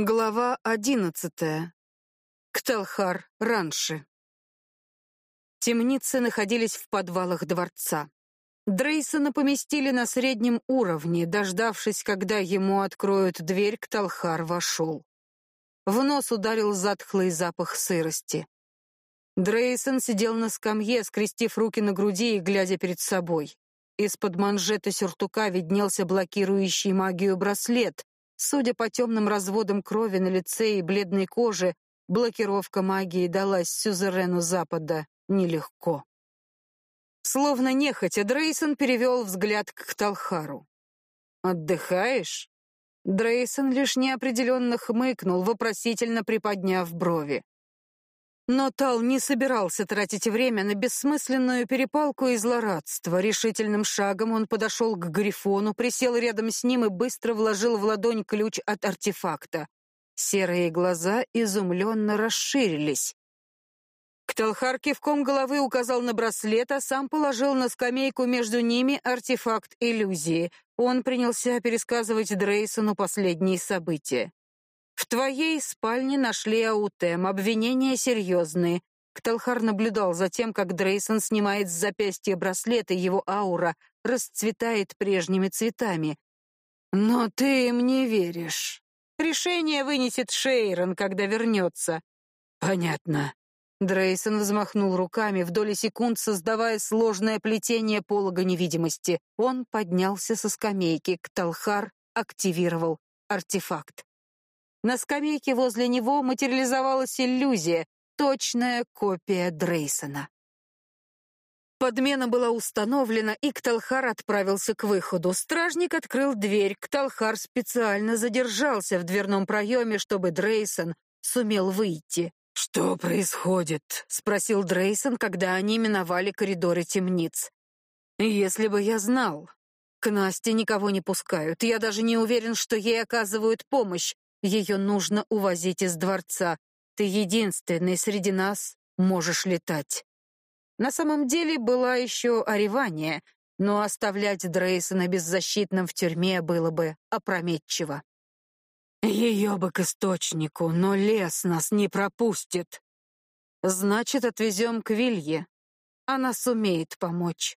Глава одиннадцатая. Кталхар раньше. Темницы находились в подвалах дворца. Дрейсона поместили на среднем уровне, дождавшись, когда ему откроют дверь, Кталхар вошел. В нос ударил затхлый запах сырости. Дрейсон сидел на скамье, скрестив руки на груди и глядя перед собой. Из-под манжета сюртука виднелся блокирующий магию браслет, Судя по темным разводам крови на лице и бледной коже, блокировка магии далась сюзерену Запада нелегко. Словно нехотя, Дрейсон перевел взгляд к Талхару. «Отдыхаешь?» Дрейсон лишь неопределенно хмыкнул, вопросительно приподняв брови. Но Тал не собирался тратить время на бессмысленную перепалку и злорадство. Решительным шагом он подошел к Грифону, присел рядом с ним и быстро вложил в ладонь ключ от артефакта. Серые глаза изумленно расширились. Кталхар кивком головы указал на браслет, а сам положил на скамейку между ними артефакт иллюзии. Он принялся пересказывать Дрейсону последние события. В твоей спальне нашли аутем, обвинения серьезные. Кталхар наблюдал за тем, как Дрейсон снимает с запястья браслет, и его аура расцветает прежними цветами. Но ты им не веришь. Решение вынесет Шейрон, когда вернется. Понятно. Дрейсон взмахнул руками, в доли секунд создавая сложное плетение полога невидимости. Он поднялся со скамейки, Кталхар активировал артефакт. На скамейке возле него материализовалась иллюзия, точная копия Дрейсона. Подмена была установлена, и Кталхар отправился к выходу. Стражник открыл дверь. Кталхар специально задержался в дверном проеме, чтобы Дрейсон сумел выйти. «Что происходит?» — спросил Дрейсон, когда они миновали коридоры темниц. «Если бы я знал. К Насте никого не пускают. Я даже не уверен, что ей оказывают помощь. Ее нужно увозить из дворца. Ты единственный среди нас можешь летать. На самом деле была еще Оревания, но оставлять Дрейсона беззащитным в тюрьме было бы опрометчиво. Ее бы к источнику, но лес нас не пропустит. Значит, отвезем к Вилье. Она сумеет помочь.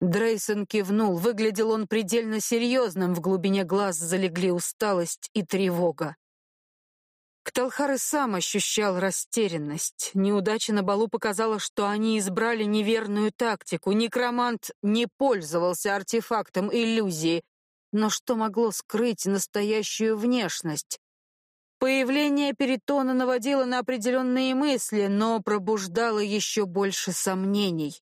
Дрейсон кивнул, выглядел он предельно серьезным, в глубине глаз залегли усталость и тревога. Кталхар сам ощущал растерянность. Неудача на балу показала, что они избрали неверную тактику. Некромант не пользовался артефактом иллюзии. Но что могло скрыть настоящую внешность? Появление Перитона наводило на определенные мысли, но пробуждало еще больше сомнений.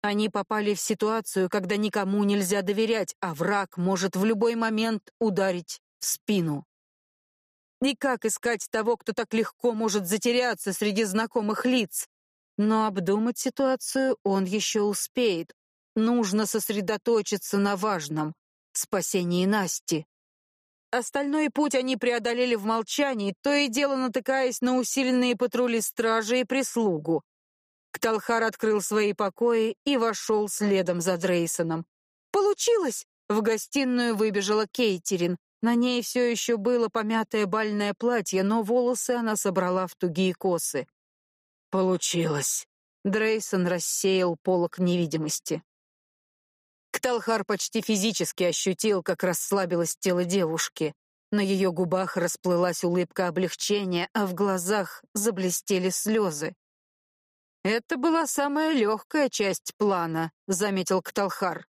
Они попали в ситуацию, когда никому нельзя доверять, а враг может в любой момент ударить в спину. И как искать того, кто так легко может затеряться среди знакомых лиц? Но обдумать ситуацию он еще успеет. Нужно сосредоточиться на важном — спасении Насти. Остальной путь они преодолели в молчании, то и дело натыкаясь на усиленные патрули стражи и прислугу. Кталхар открыл свои покои и вошел следом за Дрейсоном. «Получилось!» В гостиную выбежала Кейтерин. На ней все еще было помятое бальное платье, но волосы она собрала в тугие косы. «Получилось!» Дрейсон рассеял полок невидимости. Кталхар почти физически ощутил, как расслабилось тело девушки. На ее губах расплылась улыбка облегчения, а в глазах заблестели слезы. Это была самая легкая часть плана, заметил Кталхар.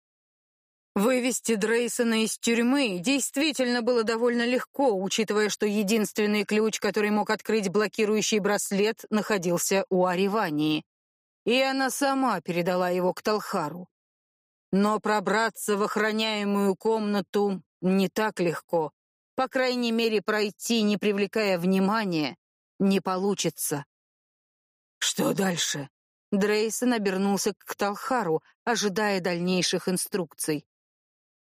Вывести Дрейсона из тюрьмы действительно было довольно легко, учитывая, что единственный ключ, который мог открыть блокирующий браслет, находился у Аривании. И она сама передала его к Талхару. Но пробраться в охраняемую комнату не так легко. По крайней мере, пройти, не привлекая внимания, не получится. Что дальше? Дрейсон обернулся к Талхару, ожидая дальнейших инструкций.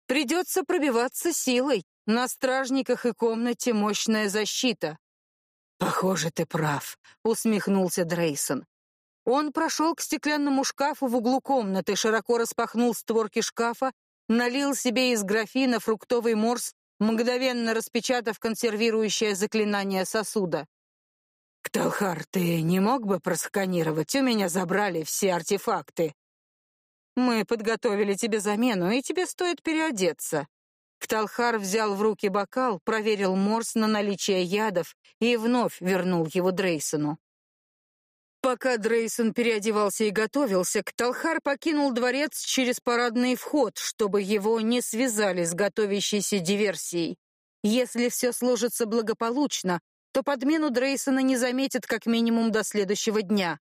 Придется пробиваться силой. На стражниках и комнате мощная защита. Похоже, ты прав, усмехнулся Дрейсон. Он прошел к стеклянному шкафу в углу комнаты, широко распахнул створки шкафа, налил себе из графина фруктовый морс мгновенно распечатав консервирующее заклинание сосуда. «Кталхар, ты не мог бы просканировать? У меня забрали все артефакты». «Мы подготовили тебе замену, и тебе стоит переодеться». Кталхар взял в руки бокал, проверил морс на наличие ядов и вновь вернул его Дрейсону. Пока Дрейсон переодевался и готовился, Кталхар покинул дворец через парадный вход, чтобы его не связали с готовящейся диверсией. Если все сложится благополучно, то подмену Дрейсона не заметят как минимум до следующего дня.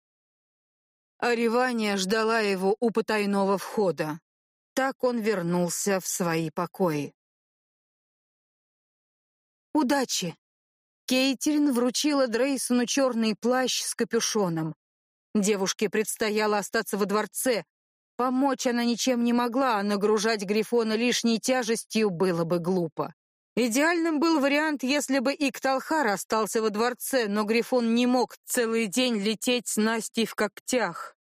Оревания ждала его у потайного входа. Так он вернулся в свои покои. «Удачи!» Кейтерин вручила Дрейсону черный плащ с капюшоном. Девушке предстояло остаться во дворце. Помочь она ничем не могла, а нагружать Грифона лишней тяжестью было бы глупо. Идеальным был вариант, если бы Икталхар остался во дворце, но Грифон не мог целый день лететь с Настей в когтях.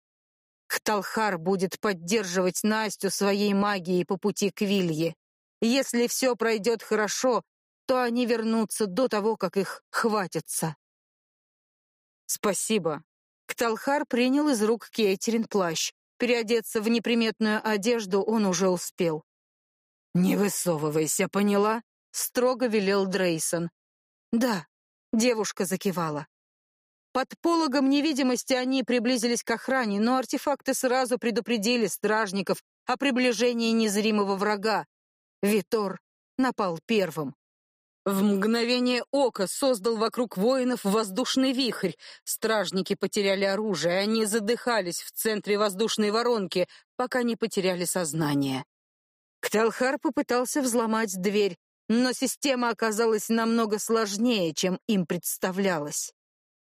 Кталхар будет поддерживать Настю своей магией по пути к Вилье. Если все пройдет хорошо, то они вернутся до того, как их хватятся. Спасибо. Кталхар принял из рук Кейтерин плащ. Переодеться в неприметную одежду он уже успел. «Не высовывайся, поняла?» — строго велел Дрейсон. «Да», — девушка закивала. Под пологом невидимости они приблизились к охране, но артефакты сразу предупредили стражников о приближении незримого врага. Витор напал первым. В мгновение ока создал вокруг воинов воздушный вихрь. Стражники потеряли оружие, они задыхались в центре воздушной воронки, пока не потеряли сознание. Кталхар попытался взломать дверь, но система оказалась намного сложнее, чем им представлялось.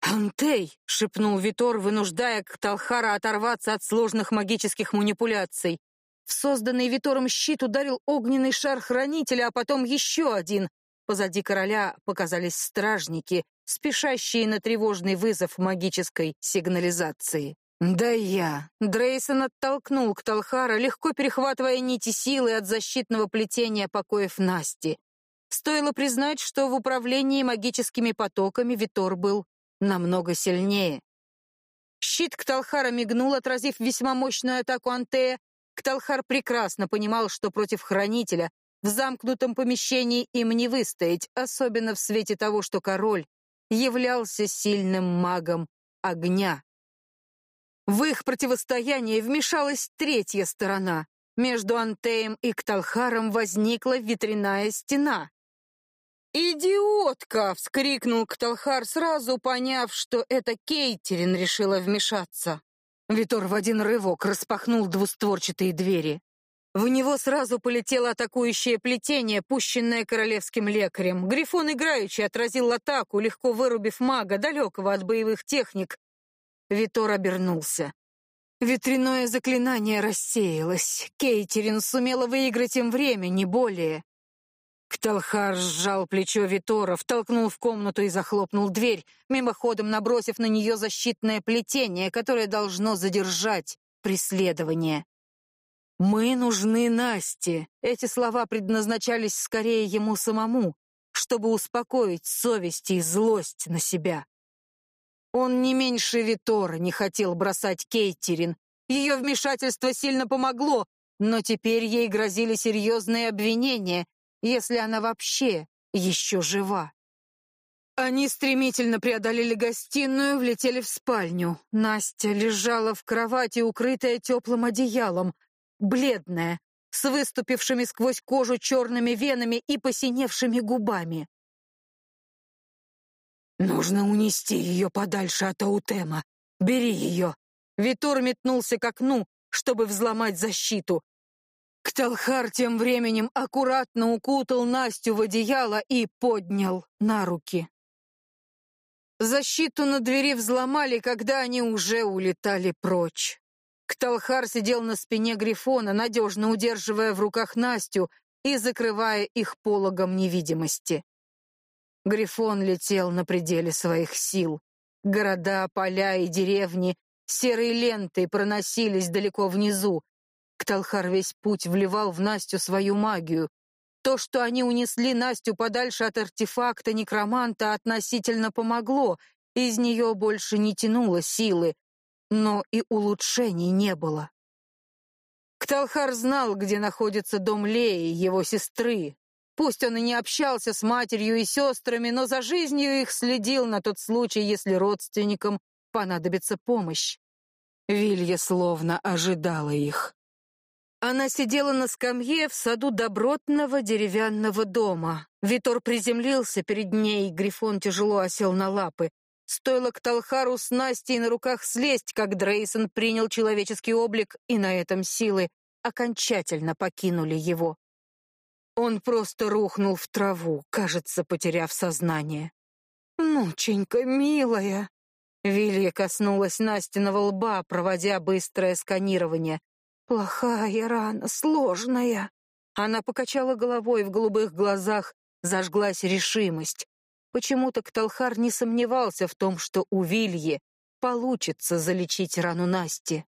«Антей!» — шепнул Витор, вынуждая Кталхара оторваться от сложных магических манипуляций. В созданный Витором щит ударил огненный шар хранителя, а потом еще один. Позади короля показались стражники, спешащие на тревожный вызов магической сигнализации. «Да я!» Дрейсон оттолкнул к Талхара, легко перехватывая нити силы от защитного плетения покоев Насти. Стоило признать, что в управлении магическими потоками Витор был намного сильнее. Щит Кталхара мигнул, отразив весьма мощную атаку Антея. Кталхар прекрасно понимал, что против Хранителя в замкнутом помещении им не выстоять, особенно в свете того, что король являлся сильным магом огня. В их противостояние вмешалась третья сторона. Между Антеем и Кталхаром возникла ветряная стена. «Идиотка!» — вскрикнул Кталхар, сразу поняв, что это Кейтерин решила вмешаться. Витор в один рывок распахнул двустворчатые двери. В него сразу полетело атакующее плетение, пущенное королевским лекарем. Грифон играючи отразил атаку, легко вырубив мага, далекого от боевых техник. Витор обернулся. Ветряное заклинание рассеялось. Кейтерин сумела выиграть им время, не более. Кталхар сжал плечо Витора, втолкнул в комнату и захлопнул дверь, мимоходом набросив на нее защитное плетение, которое должно задержать преследование. «Мы нужны Насте». Эти слова предназначались скорее ему самому, чтобы успокоить совесть и злость на себя. Он не меньше Витора не хотел бросать Кейтерин. Ее вмешательство сильно помогло, но теперь ей грозили серьезные обвинения, если она вообще еще жива. Они стремительно преодолели гостиную, влетели в спальню. Настя лежала в кровати, укрытая теплым одеялом бледная, с выступившими сквозь кожу черными венами и посиневшими губами. «Нужно унести ее подальше от Аутема. Бери ее!» Витор метнулся к окну, чтобы взломать защиту. Кталхар тем временем аккуратно укутал Настю в одеяло и поднял на руки. Защиту на двери взломали, когда они уже улетали прочь. Кталхар сидел на спине Грифона, надежно удерживая в руках Настю и закрывая их пологом невидимости. Грифон летел на пределе своих сил. Города, поля и деревни серой лентой проносились далеко внизу. Кталхар весь путь вливал в Настю свою магию. То, что они унесли Настю подальше от артефакта некроманта, относительно помогло. Из нее больше не тянуло силы, но и улучшений не было. Кталхар знал, где находится дом Леи, его сестры. Пусть он и не общался с матерью и сестрами, но за жизнью их следил на тот случай, если родственникам понадобится помощь. Вилья словно ожидала их. Она сидела на скамье в саду добротного деревянного дома. Витор приземлился перед ней, Грифон тяжело осел на лапы. Стоило к Талхару с Настей на руках слезть, как Дрейсон принял человеческий облик, и на этом силы окончательно покинули его. Он просто рухнул в траву, кажется, потеряв сознание. «Нученька, милая!» Вилья коснулась Настиного лба, проводя быстрое сканирование. Плохая рана, сложная. Она покачала головой, в голубых глазах зажглась решимость. Почему-то Кталхар не сомневался в том, что у Вильи получится залечить рану Насти.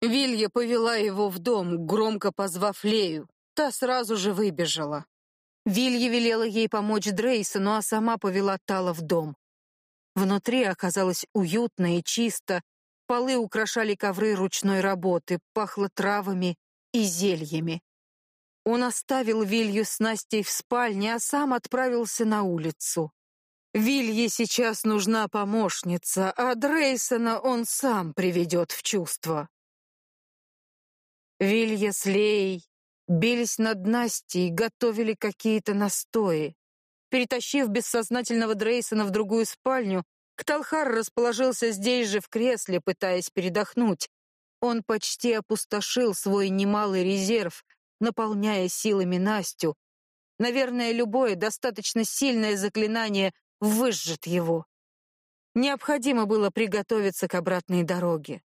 Вилья повела его в дом, громко позвав Лею. Та сразу же выбежала. Вилья велела ей помочь Дрейсону, а сама повела Тала в дом. Внутри оказалось уютно и чисто, Полы украшали ковры ручной работы, пахло травами и зельями. Он оставил Вилью с Настей в спальне, а сам отправился на улицу. Вилье сейчас нужна помощница, а Дрейсона он сам приведет в чувство. Вилья с Леей бились над Настей, готовили какие-то настои. Перетащив бессознательного Дрейсона в другую спальню, Кталхар расположился здесь же в кресле, пытаясь передохнуть. Он почти опустошил свой немалый резерв, наполняя силами Настю. Наверное, любое достаточно сильное заклинание выжжет его. Необходимо было приготовиться к обратной дороге.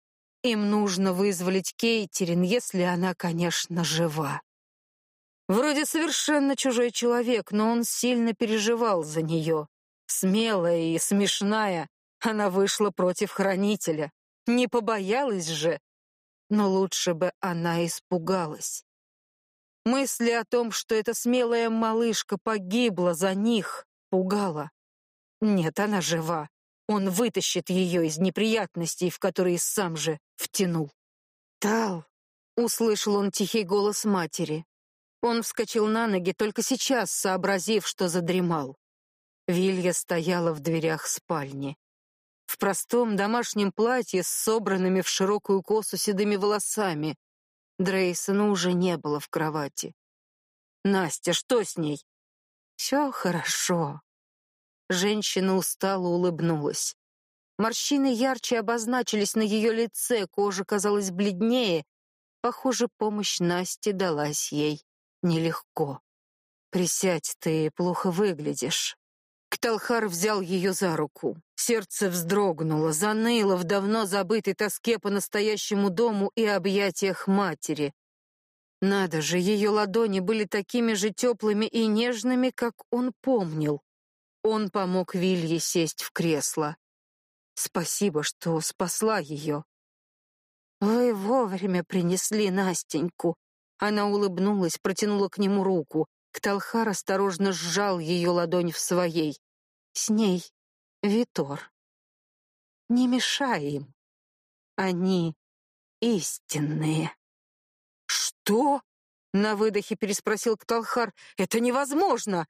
Им нужно вызволить Кейтерин, если она, конечно, жива. Вроде совершенно чужой человек, но он сильно переживал за нее. Смелая и смешная, она вышла против хранителя. Не побоялась же. Но лучше бы она испугалась. Мысли о том, что эта смелая малышка погибла за них, пугала. Нет, она жива. Он вытащит ее из неприятностей, в которые сам же втянул. «Тал!» — услышал он тихий голос матери. Он вскочил на ноги, только сейчас сообразив, что задремал. Вилья стояла в дверях спальни. В простом домашнем платье с собранными в широкую косу седыми волосами. Дрейсона уже не было в кровати. «Настя, что с ней?» «Все хорошо». Женщина устало улыбнулась. Морщины ярче обозначились на ее лице, кожа казалась бледнее. Похоже, помощь Насте далась ей нелегко. «Присядь, ты плохо выглядишь». Кталхар взял ее за руку. Сердце вздрогнуло, заныло в давно забытой тоске по настоящему дому и объятиях матери. Надо же, ее ладони были такими же теплыми и нежными, как он помнил. Он помог Вилье сесть в кресло. Спасибо, что спасла ее. Вы вовремя принесли Настеньку. Она улыбнулась, протянула к нему руку. Кталхар осторожно сжал ее ладонь в своей. С ней Витор. Не мешай им. Они истинные. Что? На выдохе переспросил Кталхар. Это невозможно.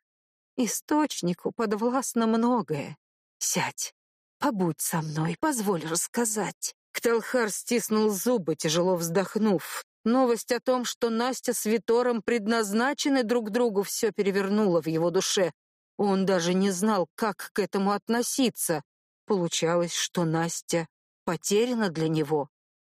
Источнику подвластно многое. Сядь, побудь со мной, позволь рассказать. Кталхар стиснул зубы, тяжело вздохнув. Новость о том, что Настя с Витором предназначены друг другу, все перевернуло в его душе. Он даже не знал, как к этому относиться. Получалось, что Настя потеряна для него.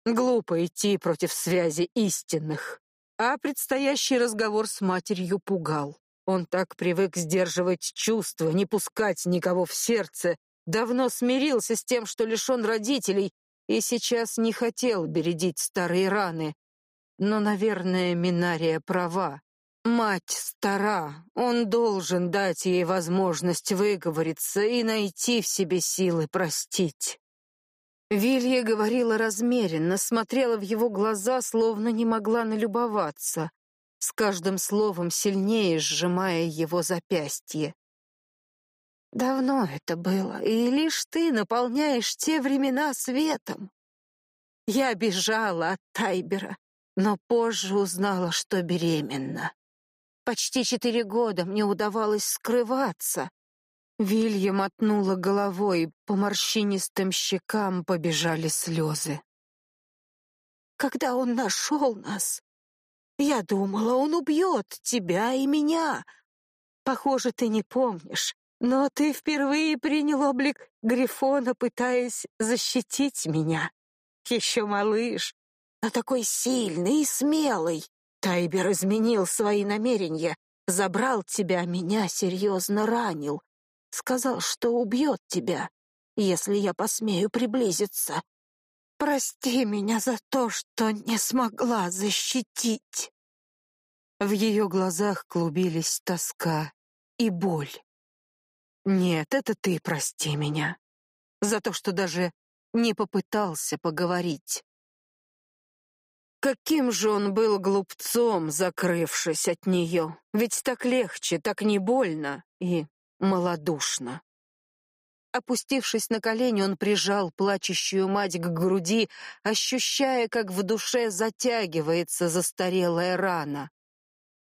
Глупо идти против связи истинных. А предстоящий разговор с матерью пугал. Он так привык сдерживать чувства, не пускать никого в сердце, давно смирился с тем, что лишен родителей, и сейчас не хотел бередить старые раны. Но, наверное, Минария права. Мать стара, он должен дать ей возможность выговориться и найти в себе силы простить. Вилья говорила размеренно, смотрела в его глаза, словно не могла налюбоваться. с каждым словом сильнее сжимая его запястье. Давно это было, и лишь ты наполняешь те времена светом. Я бежала от Тайбера, но позже узнала, что беременна. Почти четыре года мне удавалось скрываться. Вилья мотнула головой, по морщинистым щекам побежали слезы. Когда он нашел нас, я думала, он убьет тебя и меня. Похоже, ты не помнишь, но ты впервые принял облик Грифона, пытаясь защитить меня. Еще малыш, но такой сильный и смелый. Тайбер изменил свои намерения, забрал тебя, меня серьезно ранил. Сказал, что убьет тебя, если я посмею приблизиться. Прости меня за то, что не смогла защитить. В ее глазах клубились тоска и боль. Нет, это ты прости меня за то, что даже не попытался поговорить. Каким же он был глупцом, закрывшись от нее. Ведь так легче, так не больно и малодушно. Опустившись на колени, он прижал плачущую мать к груди, ощущая, как в душе затягивается застарелая рана.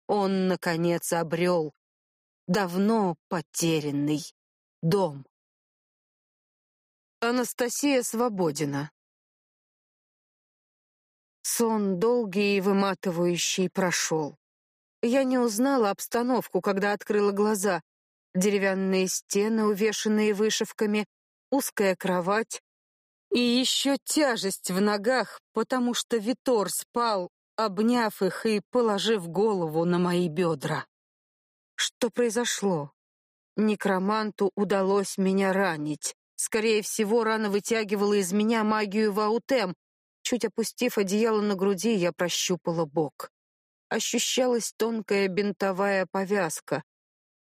Он, наконец, обрел давно потерянный дом. Анастасия Свободина Сон долгий и выматывающий прошел. Я не узнала обстановку, когда открыла глаза деревянные стены, увешанные вышивками, узкая кровать и еще тяжесть в ногах, потому что Витор спал, обняв их и положив голову на мои бедра. Что произошло? Некроманту удалось меня ранить. Скорее всего, рана вытягивала из меня магию Ваутем. Чуть опустив одеяло на груди, я прощупала бок. Ощущалась тонкая бинтовая повязка,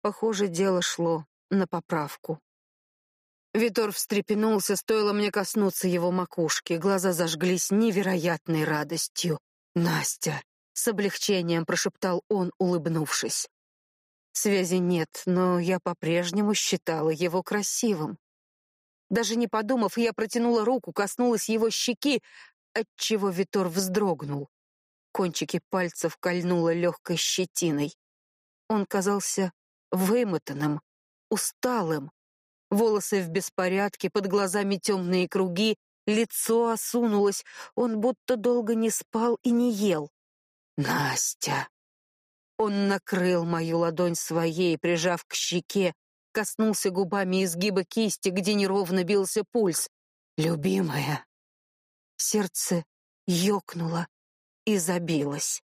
Похоже, дело шло на поправку. Витор встрепенулся, стоило мне коснуться его макушки. Глаза зажглись невероятной радостью. «Настя!» — с облегчением прошептал он, улыбнувшись. Связи нет, но я по-прежнему считала его красивым. Даже не подумав, я протянула руку, коснулась его щеки, отчего Витор вздрогнул. Кончики пальцев кольнуло легкой щетиной. Он казался вымотанным, усталым. Волосы в беспорядке, под глазами темные круги, лицо осунулось, он будто долго не спал и не ел. «Настя!» Он накрыл мою ладонь своей, прижав к щеке, коснулся губами изгиба кисти, где неровно бился пульс. «Любимая!» Сердце ёкнуло и забилось.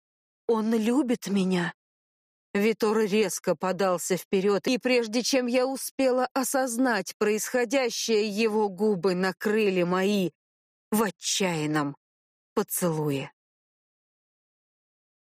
«Он любит меня!» Витор резко подался вперед, и прежде чем я успела осознать происходящее, его губы накрыли мои в отчаянном поцелуе.